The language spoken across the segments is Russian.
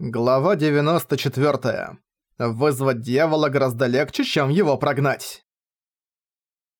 Глава 94. Вызвать дьявола гораздо легче, чем его прогнать.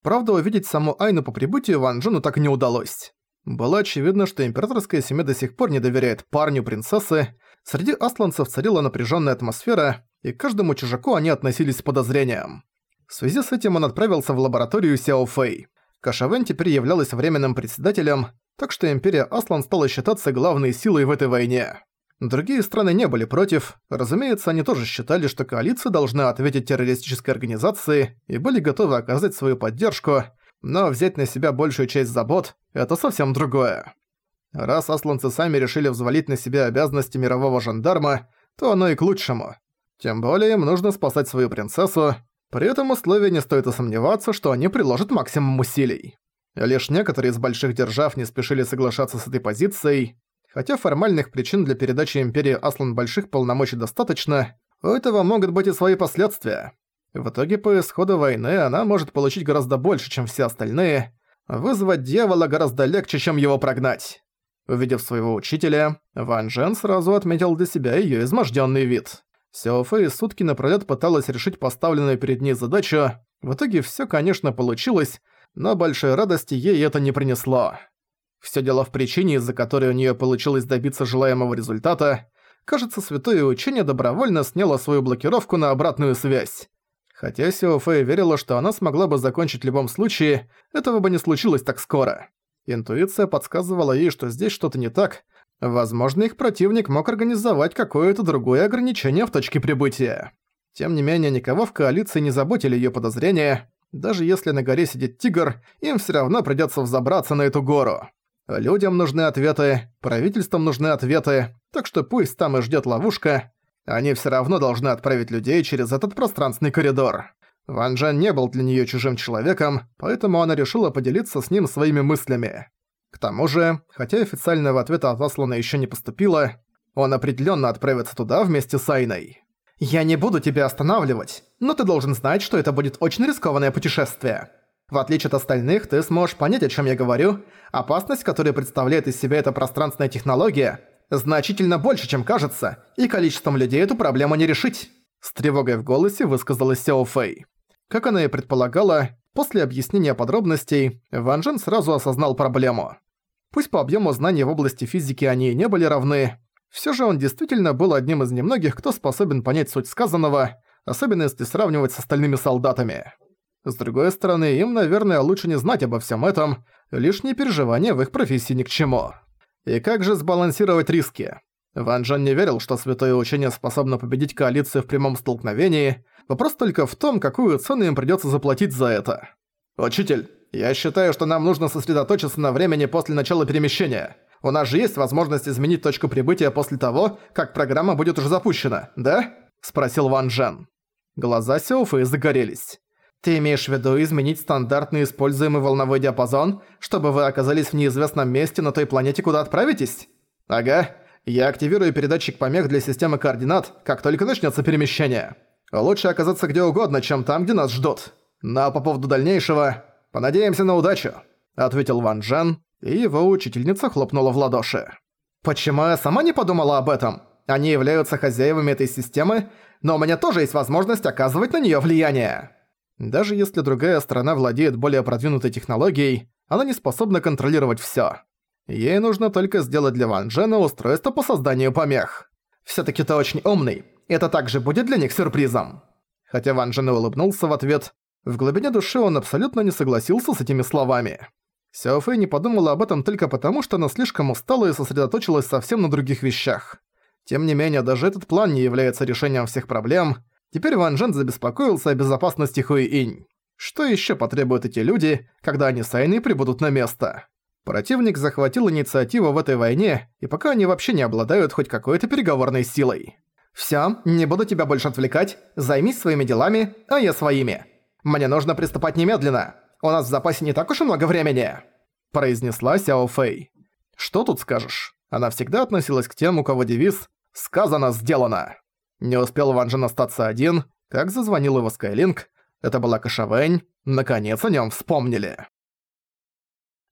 Правда, увидеть саму Айну по прибытию Ван Джену так не удалось. Было очевидно, что императорская семья до сих пор не доверяет парню принцессы, среди асланцев царила напряженная атмосфера, и к каждому чужаку они относились с подозрением. В связи с этим он отправился в лабораторию Сяо Фэй. Кашавен теперь являлась временным председателем, так что империя Аслан стала считаться главной силой в этой войне. Другие страны не были против, разумеется, они тоже считали, что коалиция должна ответить террористической организации и были готовы оказать свою поддержку, но взять на себя большую часть забот – это совсем другое. Раз асланцы сами решили взвалить на себя обязанности мирового жандарма, то оно и к лучшему. Тем более им нужно спасать свою принцессу, при этом условии не стоит сомневаться, что они приложат максимум усилий. Лишь некоторые из больших держав не спешили соглашаться с этой позицией, Хотя формальных причин для передачи Империи Аслан больших полномочий достаточно, у этого могут быть и свои последствия. В итоге по исходу войны она может получить гораздо больше, чем все остальные. Вызвать дьявола гораздо легче, чем его прогнать. Увидев своего учителя, Ван Джен сразу отметил для себя её измождённый вид. Сяо Фэй сутки напролёт пыталась решить поставленную перед ней задачу. В итоге всё, конечно, получилось, но большой радости ей это не принесло. Все дело в причине, из-за которой у нее получилось добиться желаемого результата. Кажется, Святое Учение добровольно сняло свою блокировку на обратную связь. Хотя Сио Фэй верила, что она смогла бы закончить в любом случае, этого бы не случилось так скоро. Интуиция подсказывала ей, что здесь что-то не так. Возможно, их противник мог организовать какое-то другое ограничение в точке прибытия. Тем не менее, никого в коалиции не заботили ее подозрения. Даже если на горе сидит тигр, им все равно придется взобраться на эту гору. Людям нужны ответы, правительствам нужны ответы, так что пусть там и ждет ловушка, они все равно должны отправить людей через этот пространственный коридор. Ван Джен не был для нее чужим человеком, поэтому она решила поделиться с ним своими мыслями. К тому же, хотя официального ответа от Аслана еще не поступило, он определенно отправится туда вместе с Айной. «Я не буду тебя останавливать, но ты должен знать, что это будет очень рискованное путешествие. В отличие от остальных, ты сможешь понять, о чем я говорю. Опасность, которую представляет из себя эта пространственная технология, значительно больше, чем кажется, и количеством людей эту проблему не решить. С тревогой в голосе высказалась Сяо Фэй. Как она и предполагала, после объяснения подробностей, Ван Джен сразу осознал проблему. Пусть по объему знаний в области физики они не были равны, все же он действительно был одним из немногих, кто способен понять суть сказанного, особенно если сравнивать с остальными солдатами. С другой стороны, им, наверное, лучше не знать обо всем этом, лишние переживания в их профессии ни к чему. И как же сбалансировать риски? Ван Джен не верил, что Святое Учение способно победить коалицию в прямом столкновении, вопрос только в том, какую цену им придётся заплатить за это. «Учитель, я считаю, что нам нужно сосредоточиться на времени после начала перемещения. У нас же есть возможность изменить точку прибытия после того, как программа будет уже запущена, да?» – спросил Ван Джен. Глаза Сяофы загорелись. Ты имеешь в виду изменить стандартный используемый волновой диапазон, чтобы вы оказались в неизвестном месте на той планете, куда отправитесь? Ага. Я активирую передатчик помех для системы координат, как только начнется перемещение. Лучше оказаться где угодно, чем там, где нас ждут. Но по поводу дальнейшего, понадеемся на удачу», — ответил Ван Джен, и его учительница хлопнула в ладоши. «Почему я сама не подумала об этом? Они являются хозяевами этой системы, но у меня тоже есть возможность оказывать на неё влияние». Даже если другая страна владеет более продвинутой технологией, она не способна контролировать всё. Ей нужно только сделать для Ван Джена устройство по созданию помех. «Всё-таки ты очень умный. Это также будет для них сюрпризом». Хотя Ван Джен улыбнулся в ответ, в глубине души он абсолютно не согласился с этими словами. Сяо Фэй не подумала об этом только потому, что она слишком устала и сосредоточилась совсем на других вещах. Тем не менее, даже этот план не является решением всех проблем, Теперь Ван Джен забеспокоился о безопасности Хуи-Инь. Что еще потребуют эти люди, когда они с Айной прибудут на место? Противник захватил инициативу в этой войне, и пока они вообще не обладают хоть какой-то переговорной силой. «Всё, не буду тебя больше отвлекать, займись своими делами, а я своими. Мне нужно приступать немедленно, у нас в запасе не так уж и много времени», произнесла Сяо Фэй. «Что тут скажешь? Она всегда относилась к тем, у кого девиз «Сказано, сделано». Не успел Ван Джен остаться один, как зазвонил его Скайлинг. Это была Кашавэнь. Наконец о нем вспомнили.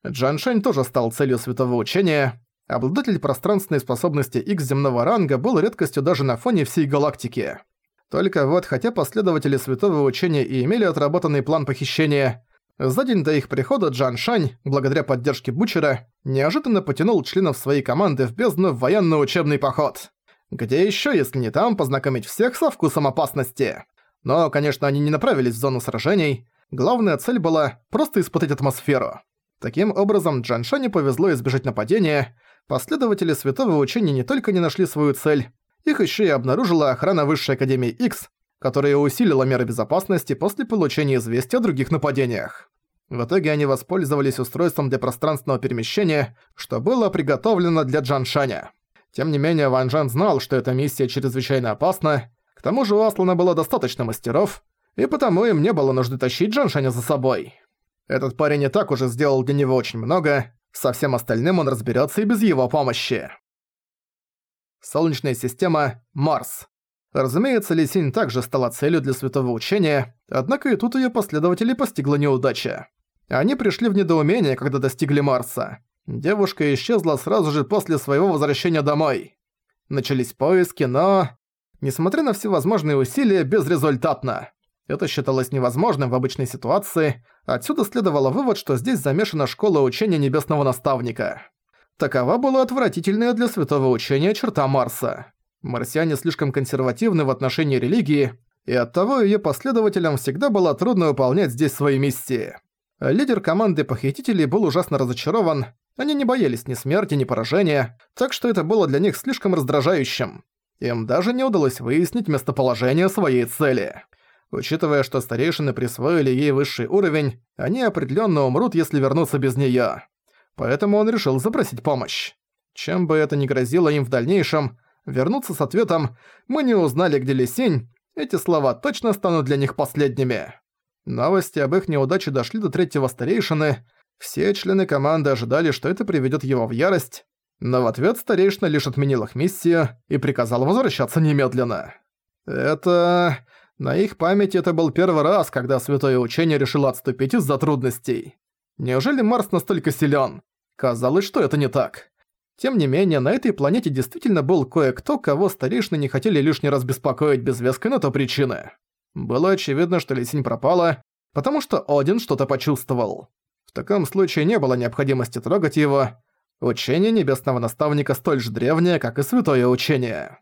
Джан Шэнь тоже стал целью святого учения. обладатель пространственной способности X земного ранга был редкостью даже на фоне всей галактики. Только вот, хотя последователи святого учения и имели отработанный план похищения, за день до их прихода Джан Шань, благодаря поддержке Бучера, неожиданно потянул членов своей команды в бездну в военно-учебный поход. Где еще, если не там, познакомить всех со вкусом опасности? Но, конечно, они не направились в зону сражений. Главная цель была просто испытать атмосферу. Таким образом, Джан Шане повезло избежать нападения. Последователи Святого Учения не только не нашли свою цель, их еще и обнаружила охрана Высшей Академии X, которая усилила меры безопасности после получения известия о других нападениях. В итоге они воспользовались устройством для пространственного перемещения, что было приготовлено для Джаншаня. Тем не менее, Ван Джан знал, что эта миссия чрезвычайно опасна, к тому же у Аслана было достаточно мастеров, и потому им не было нужды тащить Джаншаня за собой. Этот парень и так уже сделал для него очень много, со всем остальным он разберется и без его помощи. Солнечная система – Марс. Разумеется, Лисинь также стала целью для святого учения, однако и тут ее последователей постигла неудача. Они пришли в недоумение, когда достигли Марса. Девушка исчезла сразу же после своего возвращения домой. Начались поиски, но... Несмотря на всевозможные усилия, безрезультатно. Это считалось невозможным в обычной ситуации, отсюда следовало вывод, что здесь замешана школа учения Небесного Наставника. Такова была отвратительная для святого учения черта Марса. Марсиане слишком консервативны в отношении религии, и оттого её последователям всегда было трудно выполнять здесь свои миссии. Лидер команды похитителей был ужасно разочарован, они не боялись ни смерти, ни поражения, так что это было для них слишком раздражающим. Им даже не удалось выяснить местоположение своей цели. Учитывая, что старейшины присвоили ей высший уровень, они определённо умрут, если вернутся без неё поэтому он решил запросить помощь. Чем бы это ни грозило им в дальнейшем, вернуться с ответом «Мы не узнали, где Лисень», эти слова точно станут для них последними. Новости об их неудаче дошли до третьего старейшины, все члены команды ожидали, что это приведет его в ярость, но в ответ старейшина лишь отменил их миссию и приказал возвращаться немедленно. Это... На их памяти это был первый раз, когда Святое Учение решило отступить из-за трудностей. Неужели Марс настолько силен? Казалось, что это не так. Тем не менее, на этой планете действительно был кое-кто, кого старейшины не хотели лишний раз беспокоить без веской на то причины. Было очевидно, что Лисинь пропала, потому что Один что-то почувствовал. В таком случае не было необходимости трогать его. Учение Небесного Наставника столь же древнее, как и Святое Учение.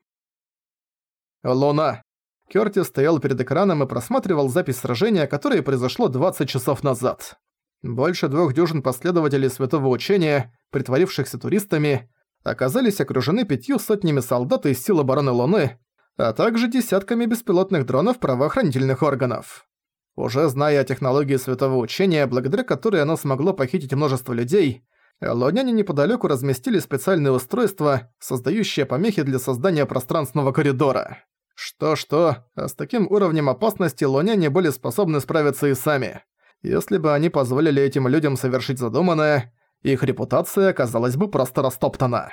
Луна. Кёртис стоял перед экраном и просматривал запись сражения, которое произошло 20 часов назад. Больше двух дюжин последователей Святого Учения, притворившихся туристами, оказались окружены пятью сотнями солдат из сил обороны Луны, а также десятками беспилотных дронов правоохранительных органов. Уже зная о технологии Святого Учения, благодаря которой оно смогло похитить множество людей, луняне неподалеку разместили специальные устройства, создающие помехи для создания пространственного коридора. Что-что, а с таким уровнем опасности луняне были способны справиться и сами. Если бы они позволили этим людям совершить задуманное, их репутация оказалась бы просто растоптана.